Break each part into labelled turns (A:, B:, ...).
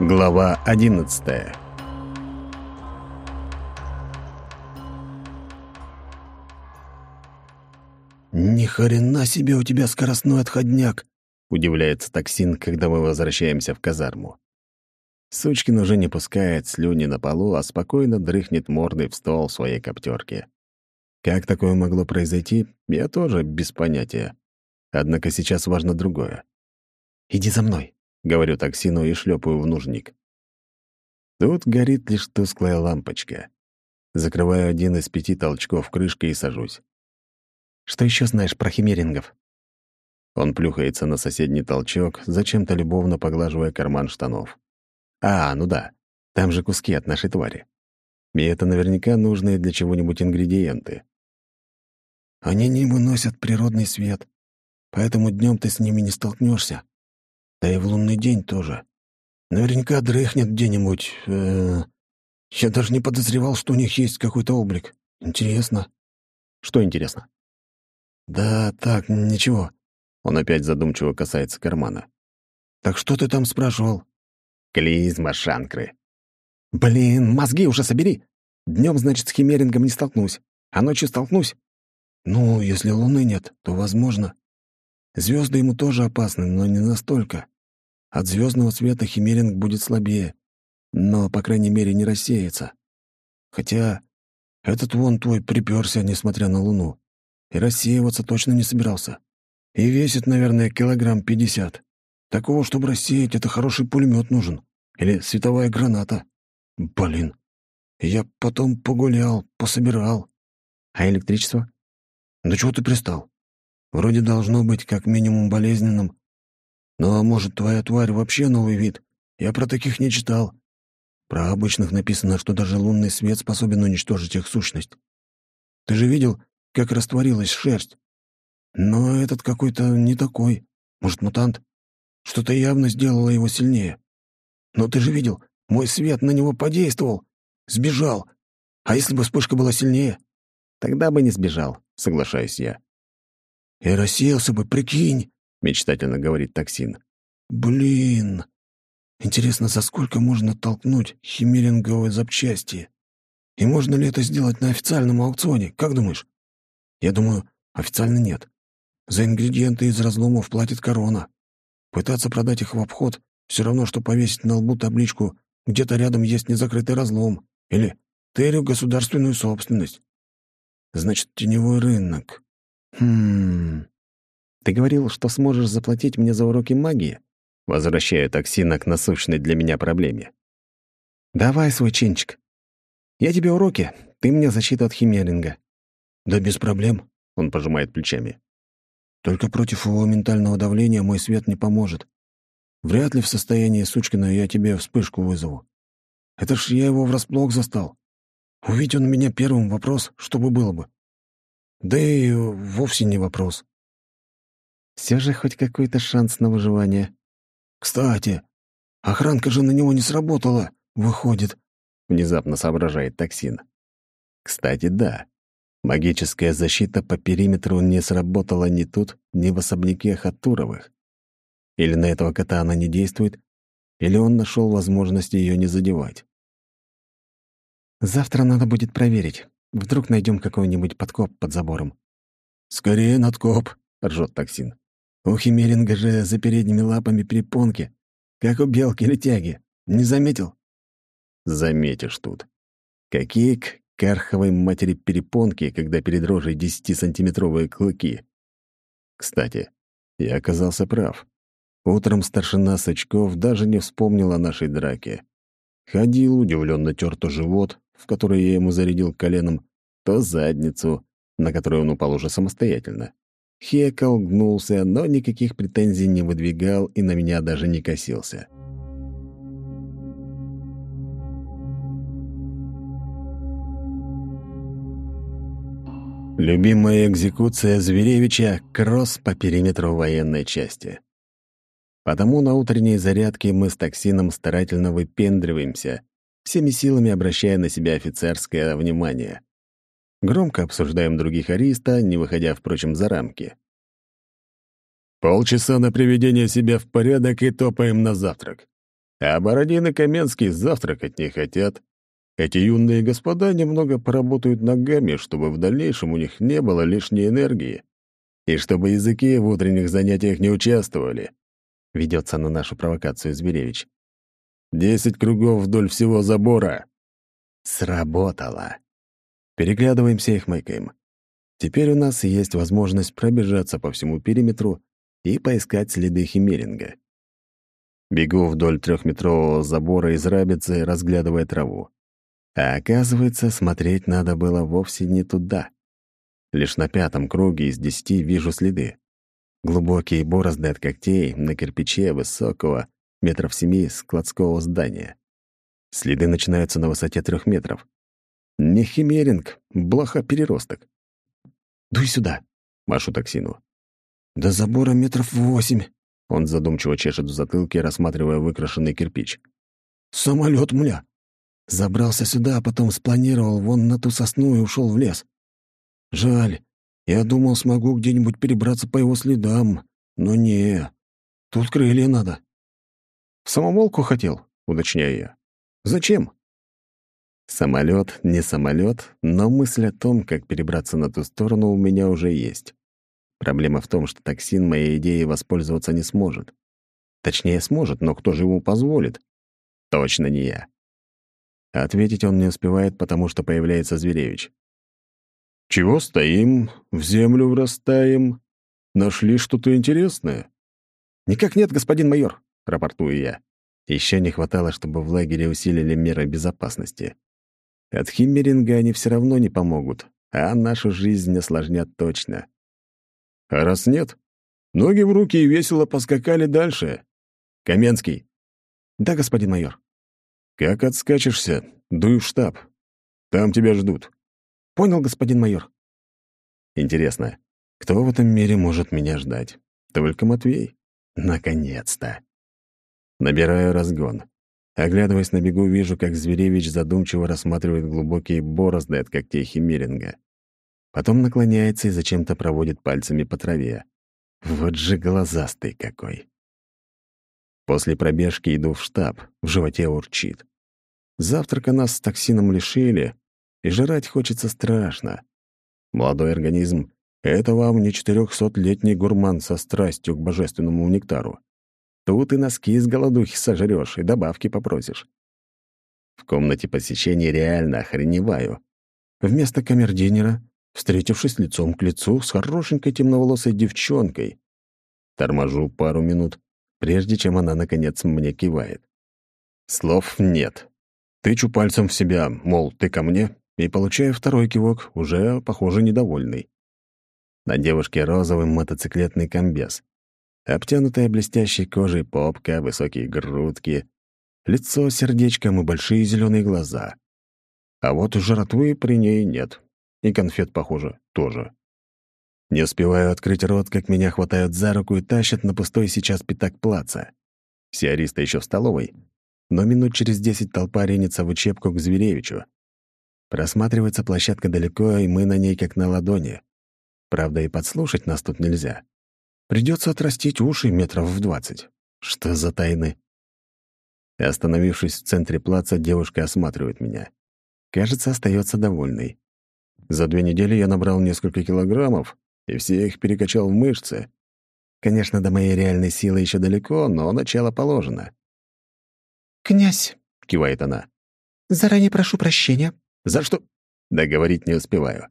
A: Глава 11
B: «Ни хрена себе у тебя скоростной отходняк!»
A: — удивляется токсин, когда мы возвращаемся в казарму. Сучкин уже не пускает слюни на полу, а спокойно дрыхнет мордой в стол своей коптерке. Как такое могло произойти, я тоже без понятия. Однако сейчас важно другое. «Иди за мной», — говорю токсину и шлепаю в нужник. Тут горит лишь тусклая лампочка. Закрываю один из пяти толчков крышкой и сажусь. «Что еще знаешь про химерингов?» Он плюхается на соседний толчок, зачем-то любовно поглаживая карман штанов. «А, ну да, там же куски от нашей твари. И это наверняка нужные для чего-нибудь ингредиенты.
B: Они не выносят природный свет, поэтому днем ты с ними не столкнешься. Да и в лунный день тоже. Наверняка дрыхнет где-нибудь. Э Я даже не подозревал, что у них есть какой-то облик. Интересно.
A: Что интересно?
B: Да так, ничего.
A: Он опять задумчиво касается кармана.
B: Так что ты там спрашивал?
A: Клизма, шанкры.
B: Блин, мозги уже собери. Днем, значит, с химерингом не столкнусь, а ночью столкнусь. Ну, если луны нет, то возможно. Звезды ему тоже опасны, но не настолько. От звездного света химеринг будет слабее, но, по крайней мере, не рассеется. Хотя этот вон твой приперся, несмотря на луну, и рассеиваться точно не собирался. И весит, наверное, килограмм пятьдесят. Такого, чтобы рассеять, это хороший пулемет нужен. Или световая граната. Блин. Я потом погулял, пособирал.
A: А электричество?
B: Да чего ты пристал? Вроде должно быть как минимум болезненным. Ну, а может, твоя тварь вообще новый вид? Я про таких не читал. Про обычных написано, что даже лунный свет способен уничтожить их сущность. Ты же видел, как растворилась шерсть? Но этот какой-то не такой. Может, мутант? Что-то явно сделало его сильнее. Но ты же видел, мой свет на него подействовал. Сбежал. А если бы вспышка была сильнее?
A: Тогда бы не сбежал, соглашаюсь я.
B: «И рассеялся бы, прикинь!»
A: — мечтательно говорит токсин.
B: «Блин! Интересно, за сколько можно толкнуть химеринговые запчасти? И можно ли это сделать на официальном аукционе? Как думаешь?» «Я думаю, официально нет. За ингредиенты из разломов платит корона. Пытаться продать их в обход — все равно, что повесить на лбу табличку «Где-то рядом есть незакрытый разлом» или «Терю государственную собственность». Значит, теневой рынок. Хм...
A: Ты говорил, что сможешь заплатить мне за уроки магии? Возвращаю токсина к насущной для меня проблеме. Давай свой чинчик. Я тебе уроки, ты мне защиту от химеринга.
B: Да без проблем, он пожимает плечами. Только против его ментального давления мой свет не поможет. Вряд ли в состоянии Сучкина я тебе вспышку вызову. Это ж я его врасплох застал. Увидь он меня первым вопрос, что бы было бы. Да и вовсе не вопрос.
A: Все же хоть какой-то шанс на выживание.
B: Кстати, охранка же на него не сработала, выходит.
A: Внезапно соображает токсин. Кстати, да. Магическая защита по периметру не сработала ни тут, ни в особняке Хатуровых. Или на этого кота она не действует, или он нашел возможность ее не задевать. Завтра надо будет проверить. Вдруг найдем какой-нибудь подкоп под забором.
B: «Скорее надкоп», — ржет токсин. «У химеринга же за передними лапами перепонки, как у белки или тяги. Не заметил?»
A: «Заметишь тут. Какие к карховой матери перепонки, когда перед рожей десятисантиметровые клыки?» Кстати, я оказался прав. Утром старшина Сачков даже не вспомнил о нашей драке. Ходил, удивленно тер то живот, в который я ему зарядил коленом, то задницу, на которую он упал уже самостоятельно. Хекал, гнулся, но никаких претензий не выдвигал и на меня даже не косился. Любимая экзекуция Зверевича — кросс по периметру военной части. Потому на утренней зарядке мы с токсином старательно выпендриваемся, всеми силами обращая на себя офицерское внимание. Громко обсуждаем других ариста, не выходя, впрочем, за рамки.
B: «Полчаса на приведение себя в порядок и топаем на завтрак.
A: А Бородин и Каменский завтракать не хотят. Эти юные господа немного поработают ногами, чтобы в дальнейшем у них не было лишней энергии. И чтобы языки в утренних занятиях не участвовали. Ведется на нашу провокацию Зверевич. Десять кругов вдоль всего забора. Сработало. Переглядываемся и хмыкаем. Теперь у нас есть возможность пробежаться по всему периметру и поискать следы химеринга. Бегу вдоль трехметрового забора из рабицы, разглядывая траву. А оказывается, смотреть надо было вовсе не туда. Лишь на пятом круге из десяти вижу следы. Глубокие борозды от когтей на кирпиче высокого, метров семи, складского здания. Следы начинаются на высоте трех метров. Не химеринг, блоха-переросток. «Дуй сюда!» — машу токсину. «До забора метров восемь!» Он задумчиво чешет в затылке, рассматривая выкрашенный кирпич. «Самолет, мля! Забрался сюда, а потом спланировал вон на ту сосну и ушел в лес. Жаль, я думал, смогу где-нибудь перебраться по его следам, но не, тут крылья надо». «В самомолку хотел?» — уточняю я. «Зачем?» Самолет не самолет, но мысль о том, как перебраться на ту сторону, у меня уже есть. Проблема в том, что токсин моей идеей воспользоваться не сможет. Точнее, сможет, но кто же ему позволит? Точно не я. Ответить он не успевает, потому что появляется Зверевич. «Чего стоим? В землю врастаем? Нашли что-то интересное?» «Никак нет, господин майор», — рапортую я. Еще не хватало, чтобы в лагере усилили меры безопасности. От химмеринга они все равно не помогут, а нашу жизнь осложнят точно. А раз нет, ноги в руки и весело поскакали дальше. Каменский. Да, господин майор. Как отскачешься, дуй в штаб. Там тебя ждут. Понял, господин майор. Интересно, кто в этом мире может меня ждать? Только Матвей? Наконец-то. Набираю разгон. Оглядываясь на бегу, вижу, как Зверевич задумчиво рассматривает глубокие борозды от когтей Химеринга. Потом наклоняется и зачем-то проводит пальцами по траве. Вот же глазастый какой. После пробежки иду в штаб, в животе урчит. Завтрака нас с токсином лишили, и жрать хочется страшно. Молодой организм — это вам не четырехсотлетний гурман со страстью к божественному нектару. Тут и носки с голодухи сожрёшь, и добавки попросишь. В комнате посещения реально охреневаю. Вместо камердинера встретившись лицом к лицу с хорошенькой темноволосой девчонкой. Торможу пару минут, прежде чем она, наконец, мне кивает. Слов нет. Тычу пальцем в себя, мол, ты ко мне, и получаю второй кивок, уже, похоже, недовольный. На девушке розовый мотоциклетный комбез. Обтянутая блестящей кожей попка, высокие грудки, лицо сердечком и большие зеленые глаза. А вот жратвы при ней нет. И конфет, похоже, тоже. Не успеваю открыть рот, как меня хватают за руку и тащат на пустой сейчас пятак плаца. Все аристы еще в столовой, но минут через десять толпа ринется в учебку к Зверевичу. Просматривается площадка далеко, и мы на ней как на ладони. Правда, и подслушать нас тут нельзя. Придется отрастить уши метров в двадцать. Что за тайны? Остановившись в центре плаца, девушка осматривает меня. Кажется, остается довольной. За две недели я набрал несколько килограммов, и все их перекачал в мышцы. Конечно, до моей реальной силы еще далеко, но начало положено.
B: «Князь», —
A: кивает она, —
B: «заранее прошу прощения».
A: «За что?» Договорить не успеваю.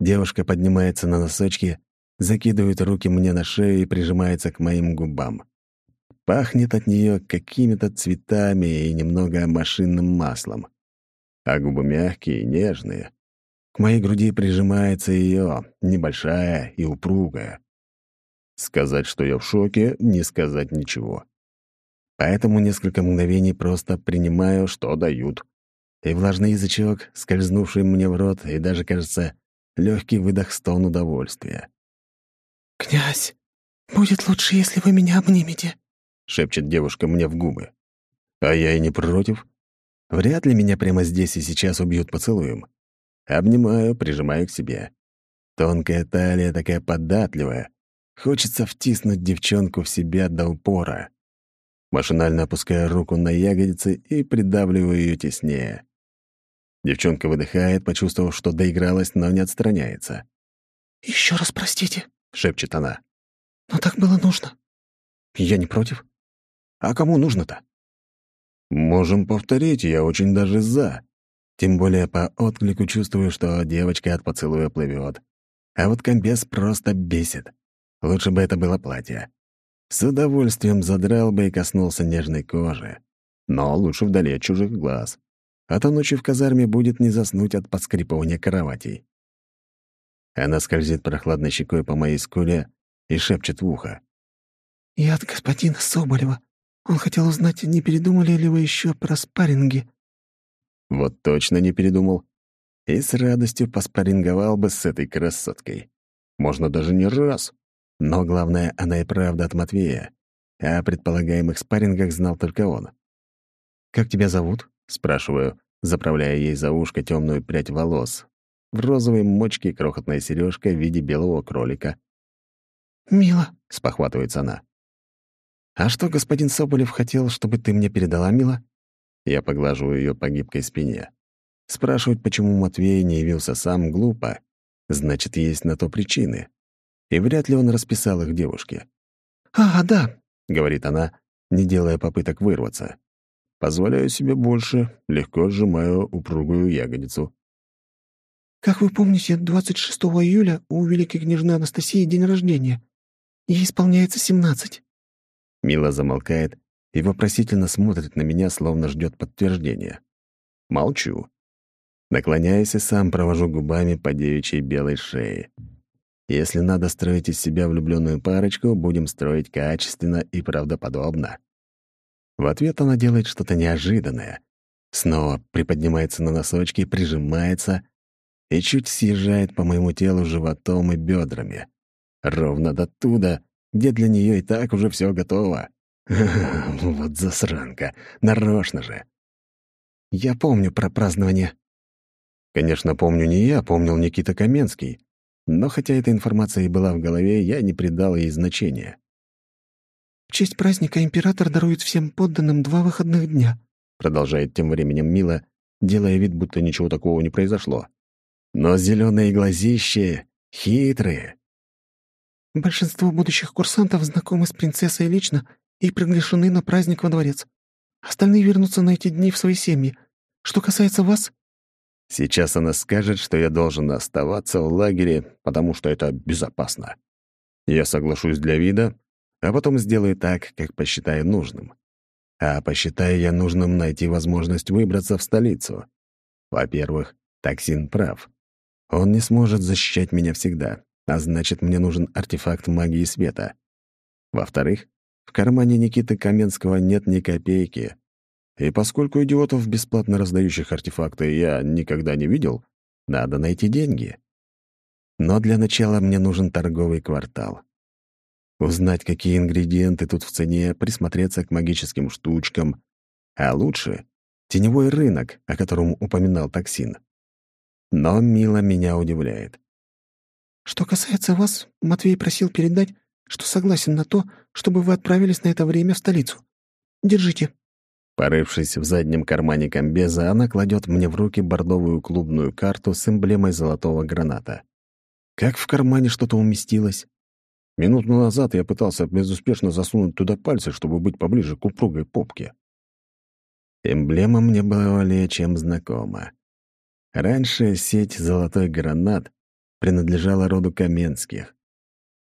A: Девушка поднимается на носочки, закидывает руки мне на шею и прижимается к моим губам. Пахнет от нее какими-то цветами и немного машинным маслом. А губы мягкие и нежные. К моей груди прижимается ее, небольшая и упругая. Сказать, что я в шоке, не сказать ничего. Поэтому несколько мгновений просто принимаю, что дают. И влажный язычок, скользнувший мне в рот, и даже, кажется, легкий выдох стон удовольствия.
B: «Князь, будет лучше, если вы меня обнимете», —
A: шепчет девушка мне в губы. А я и не против. Вряд ли меня прямо здесь и сейчас убьют поцелуем. Обнимаю, прижимаю к себе. Тонкая талия такая податливая. Хочется втиснуть девчонку в себя до упора. Машинально опускаю руку на ягодицы и придавливаю ее теснее. Девчонка выдыхает, почувствовав, что доигралась, но не отстраняется.
B: Еще раз простите», —
A: шепчет она.
B: «Но так было нужно».
A: «Я не против. А кому нужно-то?» «Можем повторить, я очень даже за. Тем более по отклику чувствую, что девочка от поцелуя плывет. А вот комбез просто бесит. Лучше бы это было платье. С удовольствием задрал бы и коснулся нежной кожи. Но лучше вдали от чужих глаз. А то ночью в казарме будет не заснуть от подскрипывания кроватей. Она скользит прохладной щекой по моей скуле и шепчет в ухо.
B: «Я от господина Соболева. Он хотел узнать, не передумали ли вы еще про спарринги?»
A: Вот точно не передумал. И с радостью поспарринговал бы с этой красоткой. Можно даже не раз. Но главное, она и правда от Матвея. А о предполагаемых спаррингах знал только он. «Как тебя зовут?» — спрашиваю, заправляя ей за ушко темную прядь волос. В розовой мочке крохотная сережка в виде белого кролика.
B: «Мила», —
A: спохватывается она. «А что господин Соболев хотел, чтобы ты мне передала, Мила?» Я поглаживаю ее по гибкой спине. Спрашивать, почему Матвей не явился сам, глупо. Значит, есть на то причины и вряд ли он расписал их девушке.
B: «А, да», —
A: говорит она, не делая попыток вырваться. Позволяю себе больше, легко сжимаю упругую ягодицу.
B: «Как вы помните, 26 июля у великой княжны Анастасии день рождения. Ей исполняется 17».
A: Мила замолкает и вопросительно смотрит на меня, словно ждет подтверждения. Молчу. Наклоняюсь и сам провожу губами по девичьей белой шее. Если надо строить из себя влюбленную парочку, будем строить качественно и правдоподобно. В ответ она делает что-то неожиданное. Снова приподнимается на носочки, прижимается и чуть съезжает по моему телу животом и бедрами. Ровно до туда, где для нее и так уже все готово. Вот засранка, нарочно же.
B: Я помню про празднование.
A: Конечно, помню не я, помнил Никита Каменский. Но хотя эта информация и была в голове, я не придал ей значения.
B: «В честь праздника император дарует всем подданным два выходных дня»,
A: продолжает тем временем Мила, делая вид, будто ничего такого не произошло. Но зеленые глазища хитрые.
B: «Большинство будущих курсантов знакомы с принцессой лично и приглашены на праздник во дворец. Остальные вернутся на эти дни в свои семьи. Что касается вас,
A: Сейчас она скажет, что я должен оставаться в лагере, потому что это безопасно. Я соглашусь для вида, а потом сделаю так, как посчитаю нужным. А посчитаю я нужным найти возможность выбраться в столицу. Во-первых, Токсин прав. Он не сможет защищать меня всегда, а значит, мне нужен артефакт магии света. Во-вторых, в кармане Никиты Каменского нет ни копейки, и поскольку идиотов, бесплатно раздающих артефакты, я никогда не видел, надо найти деньги. Но для начала мне нужен торговый квартал. Узнать, какие ингредиенты тут в цене, присмотреться к магическим штучкам. А лучше — теневой рынок, о котором упоминал токсин. Но Мила меня удивляет.
B: «Что касается вас, Матвей просил передать, что согласен на то, чтобы вы отправились на это время в столицу. Держите».
A: Порывшись в заднем кармане комбеза, она кладет мне в руки бордовую клубную карту с эмблемой золотого граната. Как в кармане что-то уместилось? Минуту назад я пытался безуспешно засунуть туда пальцы, чтобы быть поближе к упругой попке. Эмблема мне была более чем знакома. Раньше сеть «Золотой гранат» принадлежала роду Каменских.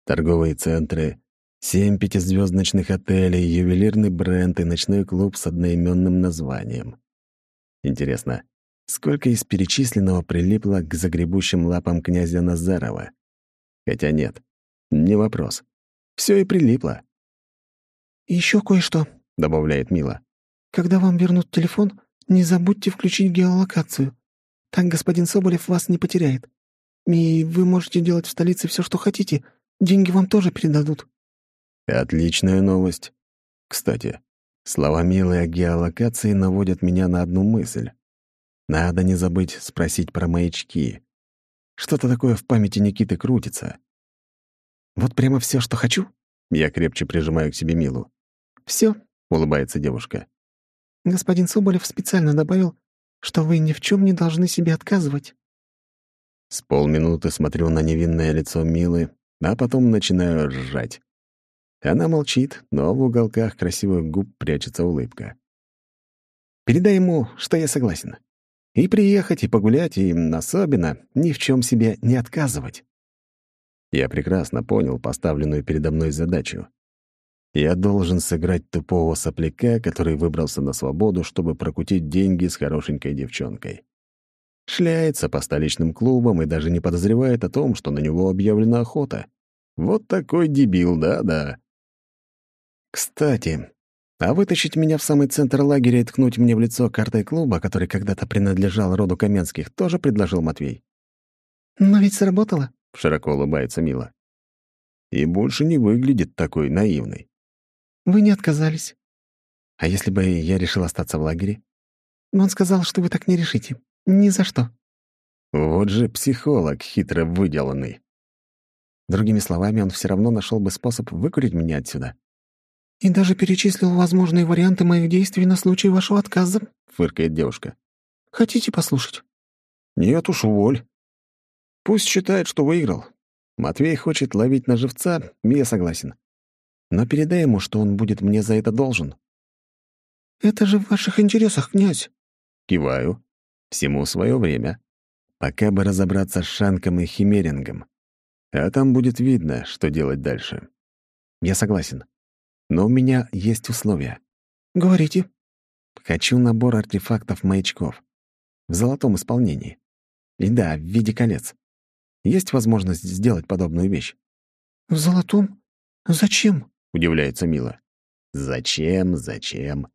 A: Торговые центры, Семь пятизвездочных отелей, ювелирный бренд и ночной клуб с одноименным названием. Интересно, сколько из перечисленного прилипло к загребущим лапам князя Назарова? Хотя нет, не вопрос. Все и прилипло.
B: Еще кое-что», — добавляет Мила. «Когда вам вернут телефон, не забудьте включить геолокацию. Так господин Соболев вас не потеряет. И вы можете делать в столице все, что хотите. Деньги вам тоже передадут».
A: Отличная новость. Кстати, слова милой о геолокации наводят меня на одну мысль. Надо не забыть спросить про маячки. Что-то такое в памяти Никиты крутится. Вот прямо все, что хочу? Я крепче прижимаю к себе Милу.
B: Все, —
A: улыбается девушка.
C: «Господин Соболев специально добавил, что вы ни в чем не должны себе отказывать».
A: С полминуты смотрю на невинное лицо Милы, а потом начинаю ржать. Она молчит, но в уголках красивых губ прячется улыбка.
B: «Передай ему, что я согласен. И приехать, и погулять, и особенно ни в чем себе не отказывать».
A: Я прекрасно понял поставленную передо мной задачу. Я должен сыграть тупого сопляка, который выбрался на свободу, чтобы прокутить деньги с хорошенькой девчонкой. Шляется по столичным клубам и даже не подозревает о том, что на него объявлена охота. Вот такой дебил, да-да.
B: Кстати, а вытащить меня в самый центр лагеря и ткнуть мне в лицо картой клуба, который когда-то принадлежал роду Каменских, тоже предложил Матвей.
C: «Но ведь сработало», —
A: широко улыбается Мила. И больше не выглядит такой наивной.
C: «Вы не отказались».
B: «А если бы я решил остаться в лагере?»
C: «Он сказал, что вы так не решите. Ни за что».
A: Вот же психолог хитро выделанный.
B: Другими словами, он все равно нашел бы способ выкурить меня отсюда.
C: «И даже перечислил возможные варианты моих действий на случай вашего отказа», —
A: фыркает девушка.
C: «Хотите послушать?»
A: «Нет уж, уволь. Пусть считает, что выиграл. Матвей хочет ловить на живца, я согласен. Но передай ему, что он будет мне за это должен».
C: «Это же в ваших интересах, князь».
A: Киваю. Всему свое время. Пока бы разобраться с Шанком и Химерингом. А там будет видно, что делать дальше.
B: Я согласен. Но у меня есть условия.
C: Говорите.
B: Хочу набор артефактов-маячков. В золотом исполнении. И да, в виде колец. Есть возможность сделать подобную вещь?
C: В золотом? Зачем?
A: Удивляется Мила. Зачем, зачем?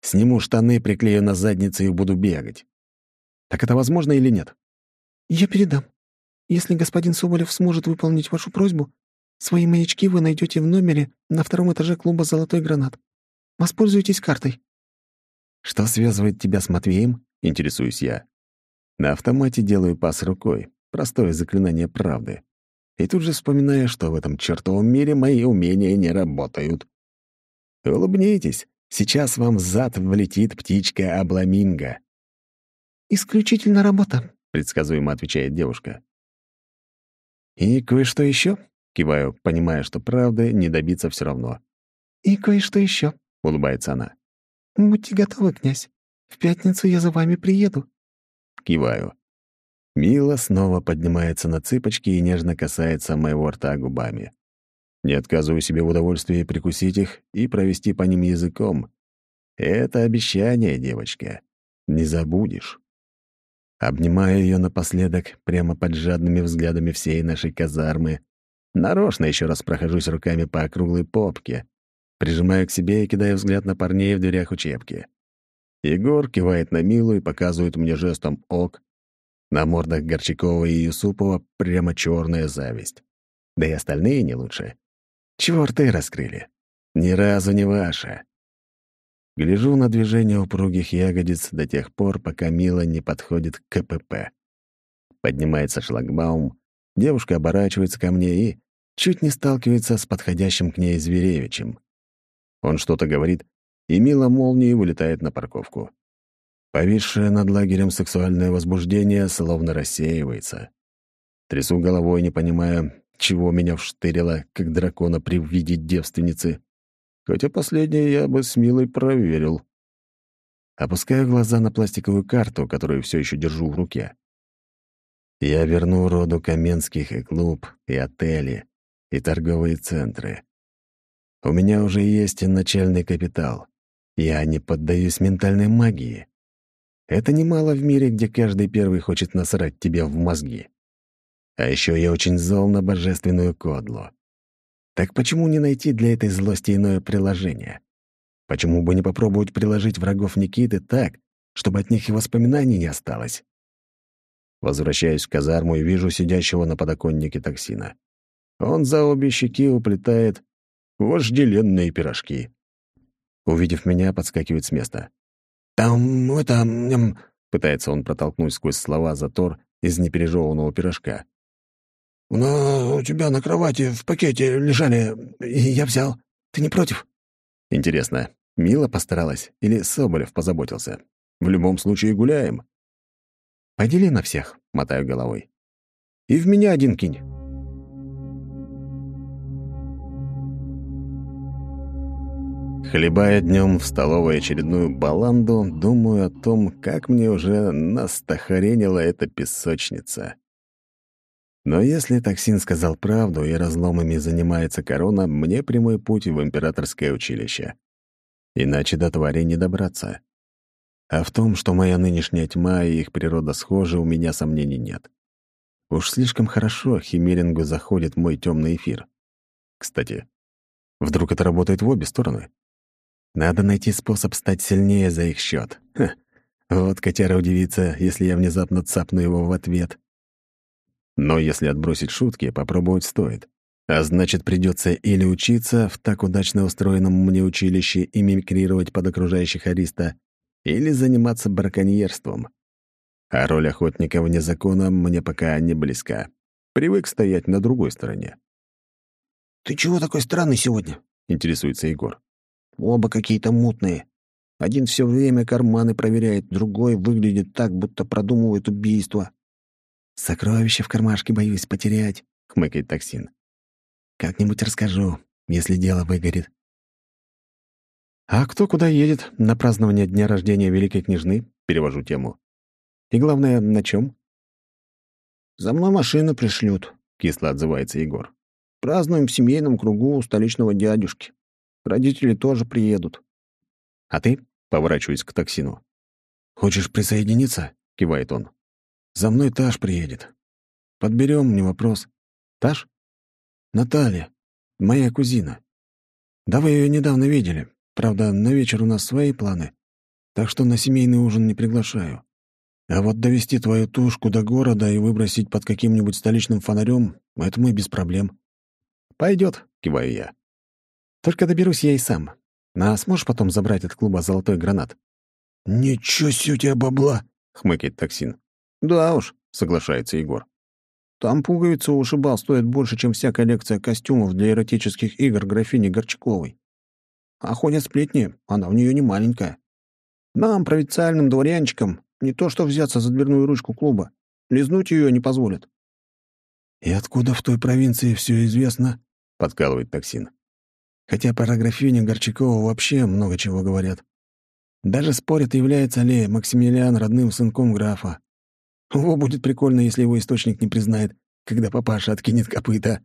A: Сниму штаны, приклею на задницу и буду бегать. Так это возможно или нет?
C: Я передам. Если господин Соболев сможет выполнить вашу просьбу, свои маячки вы найдете в номере на втором этаже клуба «Золотой гранат». Воспользуйтесь картой».
A: «Что связывает тебя с Матвеем?» — интересуюсь я. На автомате делаю пас рукой, простое заклинание правды. И тут же вспоминаю, что в этом чертовом мире мои умения не работают. Улыбнитесь, сейчас вам в зад влетит птичка Абламинго.
C: «Исключительно работа», —
A: предсказуемо отвечает девушка.
B: «И кое-что еще? киваю, понимая, что правды не добиться все равно.
C: «И кое-что еще,
A: улыбается она.
C: «Будьте готовы, князь. В пятницу я за вами приеду».
A: Киваю. Мила снова поднимается на цыпочки и нежно касается моего рта губами. Не отказываю себе в удовольствии прикусить их и провести по ним языком. Это обещание, девочка. Не забудешь. Обнимаю ее напоследок, прямо под жадными взглядами всей нашей казармы. Нарочно еще раз прохожусь руками по округлой попке, прижимаю к себе и кидаю взгляд на парней в дверях учебки. Егор кивает на Милу и показывает мне жестом «ок». На мордах Горчакова и Юсупова прямо черная зависть. Да и остальные не лучше. Чего рты раскрыли? Ни разу не ваша. Гляжу на движение упругих ягодиц до тех пор, пока Мила не подходит к КПП. Поднимается шлагбаум, девушка оборачивается ко мне и чуть не сталкивается с подходящим к ней Зверевичем. Он что-то говорит, и Мила молнией вылетает на парковку. Повисшее над лагерем сексуальное возбуждение словно рассеивается. Трясу головой, не понимая, чего меня вштырило, как дракона при виде девственницы хотя последнее я бы с Милой проверил. Опускаю глаза на пластиковую карту, которую все еще держу в руке. Я верну роду Каменских и клуб, и отели, и торговые центры. У меня уже есть начальный капитал. Я не поддаюсь ментальной магии. Это немало в мире, где каждый первый хочет насрать тебе в мозги. А еще я очень зол на божественную кодлу. Так почему не найти для этой злости иное приложение? Почему бы не попробовать приложить врагов Никиты так, чтобы от них и воспоминаний не осталось? Возвращаюсь в казарму и вижу сидящего на подоконнике токсина. Он за обе щеки уплетает вожделенные пирожки. Увидев меня, подскакивает с места.
B: «Там это...»
A: — пытается он протолкнуть сквозь слова затор из непережеванного пирожка.
B: «Но у тебя на кровати в пакете лежали, и я взял. Ты не против?»
A: Интересно, Мила постаралась или Соболев позаботился? В любом случае гуляем.
B: «Подели на всех», — мотаю головой.
A: «И в меня один кинь». Хлебая днем в столовой очередную баланду, думаю о том, как мне уже настахаренила эта песочница. Но если токсин сказал правду и разломами занимается корона, мне прямой путь в императорское училище. Иначе до твари не добраться. А в том, что моя нынешняя тьма и их природа схожи, у меня сомнений нет. Уж слишком хорошо химерингу заходит мой темный эфир. Кстати, вдруг это работает в обе стороны? Надо найти способ стать сильнее за их счет. Вот котяра удивится, если я внезапно цапну его в ответ. Но если отбросить шутки, попробовать стоит. А значит, придется или учиться в так удачно устроенном мне училище и мимикрировать под окружающих Ариста, или заниматься браконьерством. А роль охотника вне закона мне пока не близка. Привык стоять на другой стороне.
B: «Ты чего такой странный сегодня?»
A: — интересуется Егор.
B: Оба какие-то мутные. Один все время карманы проверяет, другой выглядит так, будто продумывает убийство. «Сокровища в кармашке боюсь потерять», — хмыкает токсин. «Как-нибудь расскажу, если дело выгорит».
A: «А кто куда едет на празднование дня рождения Великой Княжны?» — перевожу тему. «И главное, на чем?
B: «За мной машину пришлют», — кисло отзывается Егор. «Празднуем в семейном кругу у столичного дядюшки». Родители тоже приедут.
A: А ты? Поворачиваюсь к токсину.
B: Хочешь присоединиться? Кивает он. За мной Таш приедет. Подберем, не вопрос.
A: Таш?
B: Наталья, моя кузина. Да вы ее недавно видели. Правда, на вечер у нас свои планы, так что на семейный ужин не приглашаю. А вот довести твою тушку до города и выбросить под каким-нибудь столичным фонарем — это мы без проблем.
A: Пойдет, киваю я. Только доберусь я и сам. А сможешь потом забрать от клуба золотой гранат?»
B: «Ничего себе у тебя бабла!»
A: — хмыкает токсин.
B: «Да уж», — соглашается Егор. «Там пуговицы у шибал стоят больше, чем вся коллекция костюмов для эротических игр графини Горчаковой. А ходят сплетни, она у нее не маленькая. Нам, провинциальным дворянчикам, не то что взяться за дверную ручку клуба. Лизнуть ее не позволят».
A: «И откуда в той провинции все известно?» — подкалывает токсин. Хотя про графиню Горчакова вообще много чего говорят. Даже спорят, является ли Максимилиан родным сынком графа. Во, будет прикольно, если его источник не признает, когда папаша откинет копыта.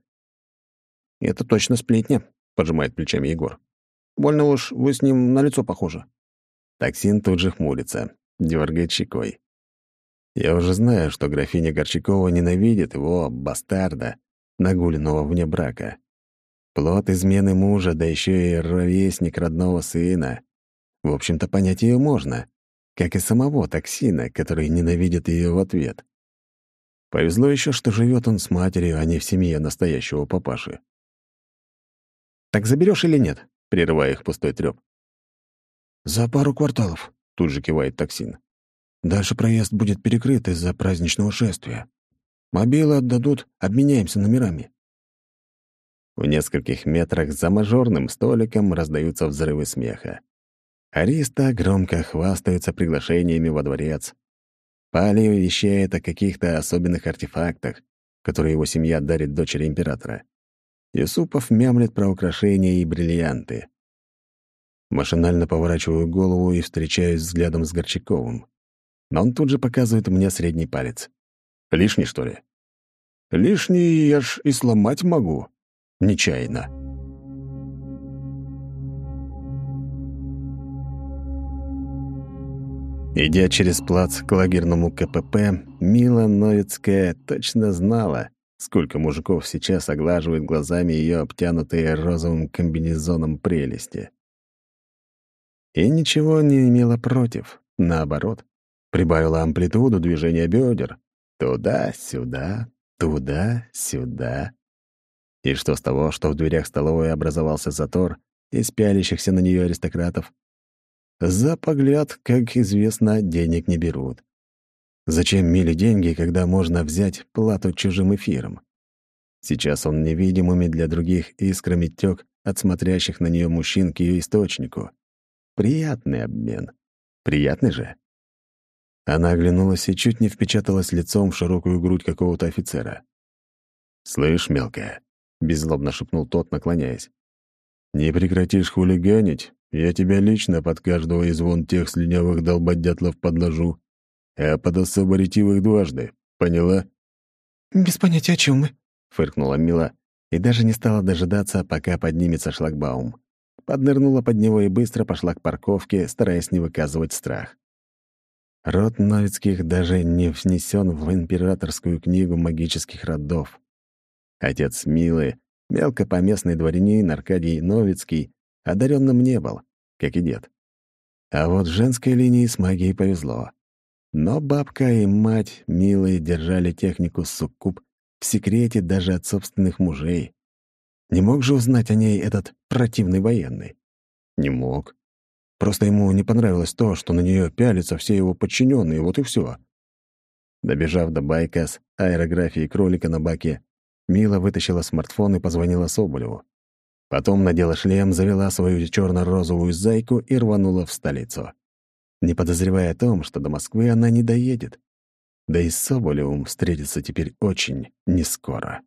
B: «Это точно сплетня», — пожимает плечами Егор. «Больно уж вы с ним на лицо похожи».
A: Токсин тут же хмурится, дергает щекой. Я уже знаю, что графиня Горчакова ненавидит его, бастарда, нагуленного вне брака. Плод измены мужа, да еще и ровесник родного сына. В общем-то, понять ее можно, как и самого токсина, который ненавидит ее в ответ. Повезло еще, что живет он с матерью, а не в семье настоящего папаши. «Так заберешь или нет?» — прерывая их пустой трёп.
B: «За пару кварталов», — тут же кивает токсин. «Дальше проезд будет перекрыт из-за праздничного шествия. Мобилы отдадут, обменяемся номерами».
A: В нескольких метрах за мажорным столиком раздаются взрывы смеха. Ариста громко хвастаются приглашениями во дворец. Пали вещает о каких-то особенных артефактах, которые его семья дарит дочери императора. Юсупов мямлет про украшения и бриллианты. Машинально поворачиваю голову и встречаюсь взглядом с Горчаковым. Но он тут же показывает мне средний палец. Лишний, что ли? Лишний я ж и сломать могу нечаянно. Идя через плац к лагерному КПП, Мила Новицкая точно знала, сколько мужиков сейчас оглаживает глазами ее обтянутые розовым комбинезоном прелести. И ничего не имела против, наоборот, прибавила амплитуду движения бедер. Туда-сюда, туда-сюда. И что с того, что в дверях столовой образовался затор из пялящихся на нее аристократов? За погляд, как известно, денег не берут. Зачем мили деньги, когда можно взять плату чужим эфиром? Сейчас он невидимыми для других искрами тёк от смотрящих на нее мужчин к ее источнику. Приятный обмен. Приятный же. Она оглянулась и чуть не впечаталась лицом в широкую грудь какого-то офицера. «Слышь, мелкая», — беззлобно шепнул тот, наклоняясь, «не прекратишь хулиганить, я тебя лично под каждого из вон тех слюнявых долбодятлов подложу, а под особо ретивых дважды, поняла?»
C: «Без понятия, о чем мы», —
A: фыркнула Мила и даже не стала дожидаться, пока поднимется шлагбаум. Поднырнула под него и быстро пошла к парковке, стараясь не выказывать страх. Род Новицких даже не внесен в императорскую книгу магических родов. Отец Милы, мелкопоместный дворянин Аркадий Новицкий, одаренным не был, как и дед. А вот женской линии с магией повезло. Но бабка и мать Милы держали технику суккуб в секрете даже от собственных мужей. Не мог же узнать о ней этот противный военный? Не мог. Просто ему не понравилось то, что на нее пялятся все его подчиненные, вот и все. Добежав до байка с аэрографией кролика на баке, Мила вытащила смартфон и позвонила Соболеву. Потом надела шлем, завела свою черно-розовую зайку и рванула в столицу. Не подозревая о том, что до Москвы она не доедет. Да и с Соболевым встретиться теперь очень нескоро.